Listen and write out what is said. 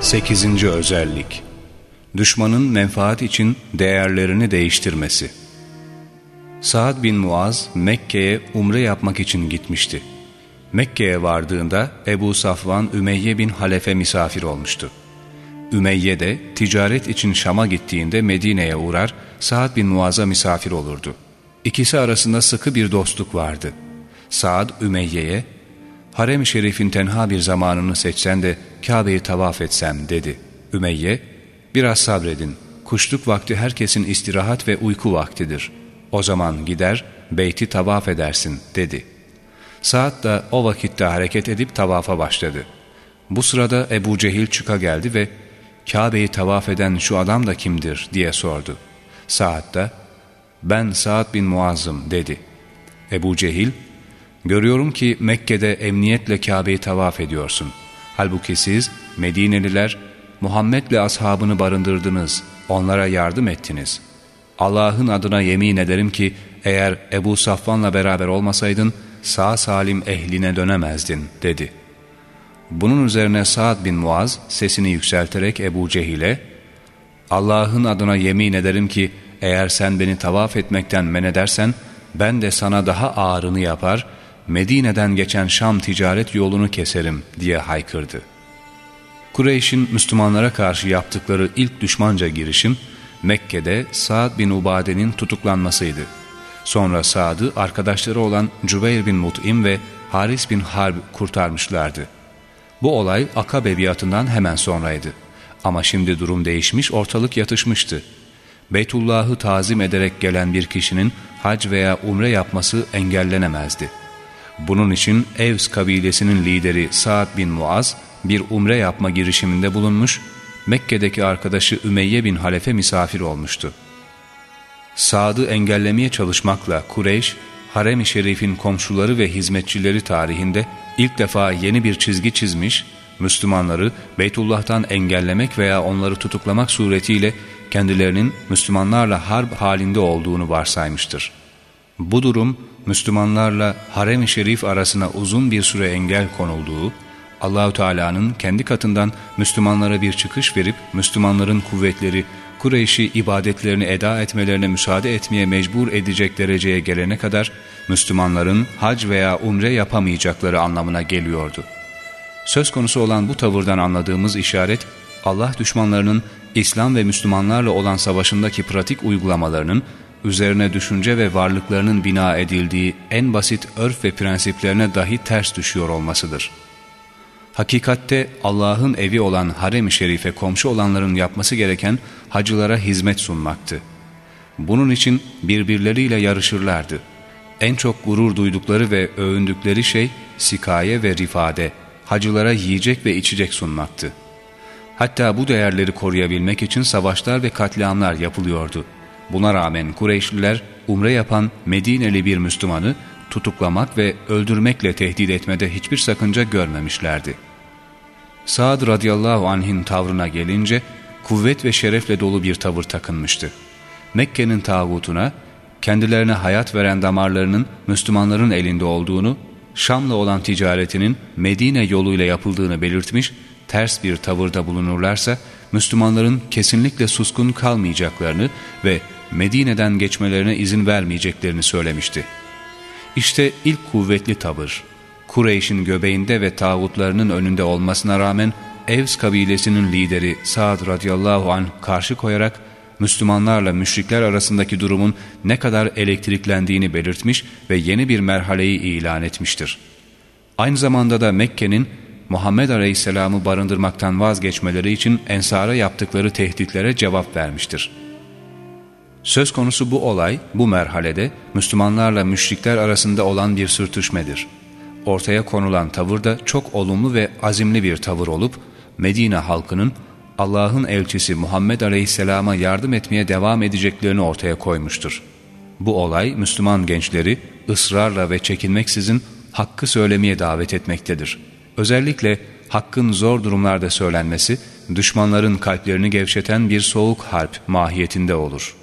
Sekizinci özellik Düşmanın menfaat için değerlerini değiştirmesi Saad bin Muaz Mekke'ye umre yapmak için gitmişti. Mekke'ye vardığında Ebu Safvan Ümeyye bin Halefe misafir olmuştu. Ümeyye de ticaret için Şam'a gittiğinde Medine'ye uğrar, Saad bin Muaz'a misafir olurdu. İkisi arasında sıkı bir dostluk vardı. Saad Ümeyye'ye, Harem-i Şerif'in tenha bir zamanını seçsen de Kabe'yi tavaf etsem dedi. Ümeyye, biraz sabredin, kuşluk vakti herkesin istirahat ve uyku vaktidir. O zaman gider, beyti tavaf edersin dedi. Saat da o vakitte hareket edip tavafa başladı. Bu sırada Ebu Cehil çıka geldi ve Kabe'yi tavaf eden şu adam da kimdir diye sordu. Saad da ben Saad bin Muazzım dedi. Ebu Cehil görüyorum ki Mekke'de emniyetle Kabe'yi tavaf ediyorsun. Halbuki siz Medineliler Muhammed'le ashabını barındırdınız, onlara yardım ettiniz. Allah'ın adına yemin ederim ki eğer Ebu Safvan'la beraber olmasaydın sağ salim ehline dönemezdin dedi.'' Bunun üzerine Sa'd bin Muaz sesini yükselterek Ebu Cehil'e Allah'ın adına yemin ederim ki eğer sen beni tavaf etmekten men edersen ben de sana daha ağırını yapar Medine'den geçen Şam ticaret yolunu keserim diye haykırdı. Kureyş'in Müslümanlara karşı yaptıkları ilk düşmanca girişim Mekke'de Sa'd bin Ubade'nin tutuklanmasıydı. Sonra Sa'd'ı arkadaşları olan Cübeyr bin Mut'im ve Haris bin Harb kurtarmışlardı. Bu olay Akabe biatından hemen sonraydı. Ama şimdi durum değişmiş, ortalık yatışmıştı. Beytullah'ı tazim ederek gelen bir kişinin hac veya umre yapması engellenemezdi. Bunun için Evs kabilesinin lideri Sa'd bin Muaz bir umre yapma girişiminde bulunmuş, Mekke'deki arkadaşı Ümeyye bin Halefe misafir olmuştu. Sa'd'ı engellemeye çalışmakla Kureyş, Harem-i Şerif'in komşuları ve hizmetçileri tarihinde ilk defa yeni bir çizgi çizmiş, Müslümanları Beytullah'tan engellemek veya onları tutuklamak suretiyle kendilerinin Müslümanlarla harp halinde olduğunu varsaymıştır. Bu durum Müslümanlarla Harem-i Şerif arasına uzun bir süre engel konulduğu, Allahü Teala'nın kendi katından Müslümanlara bir çıkış verip Müslümanların kuvvetleri Kureyş'i ibadetlerini eda etmelerine müsaade etmeye mecbur edecek dereceye gelene kadar Müslümanların hac veya umre yapamayacakları anlamına geliyordu. Söz konusu olan bu tavırdan anladığımız işaret, Allah düşmanlarının İslam ve Müslümanlarla olan savaşındaki pratik uygulamalarının, üzerine düşünce ve varlıklarının bina edildiği en basit örf ve prensiplerine dahi ters düşüyor olmasıdır.'' Hakikatte Allah'ın evi olan harem-i şerife komşu olanların yapması gereken hacılara hizmet sunmaktı. Bunun için birbirleriyle yarışırlardı. En çok gurur duydukları ve övündükleri şey sikaye ve rifade, hacılara yiyecek ve içecek sunmaktı. Hatta bu değerleri koruyabilmek için savaşlar ve katliamlar yapılıyordu. Buna rağmen Kureyşliler umre yapan Medineli bir Müslümanı tutuklamak ve öldürmekle tehdit etmede hiçbir sakınca görmemişlerdi. Sa'd radıyallahu anh'in tavrına gelince kuvvet ve şerefle dolu bir tavır takınmıştı. Mekke'nin tağutuna kendilerine hayat veren damarlarının Müslümanların elinde olduğunu, Şam'la olan ticaretinin Medine yoluyla yapıldığını belirtmiş, ters bir tavırda bulunurlarsa Müslümanların kesinlikle suskun kalmayacaklarını ve Medine'den geçmelerine izin vermeyeceklerini söylemişti. İşte ilk kuvvetli tavır, Kureyş'in göbeğinde ve tağutlarının önünde olmasına rağmen Evs kabilesinin lideri Sa'd radıyallahu anh karşı koyarak Müslümanlarla müşrikler arasındaki durumun ne kadar elektriklendiğini belirtmiş ve yeni bir merhaleyi ilan etmiştir. Aynı zamanda da Mekke'nin Muhammed Aleyhisselam'ı barındırmaktan vazgeçmeleri için Ensar'a yaptıkları tehditlere cevap vermiştir. Söz konusu bu olay, bu merhalede Müslümanlarla müşrikler arasında olan bir sürtüşmedir. Ortaya konulan tavır da çok olumlu ve azimli bir tavır olup, Medine halkının Allah'ın elçisi Muhammed Aleyhisselam'a yardım etmeye devam edeceklerini ortaya koymuştur. Bu olay Müslüman gençleri ısrarla ve çekinmeksizin hakkı söylemeye davet etmektedir. Özellikle hakkın zor durumlarda söylenmesi, düşmanların kalplerini gevşeten bir soğuk harp mahiyetinde olur.''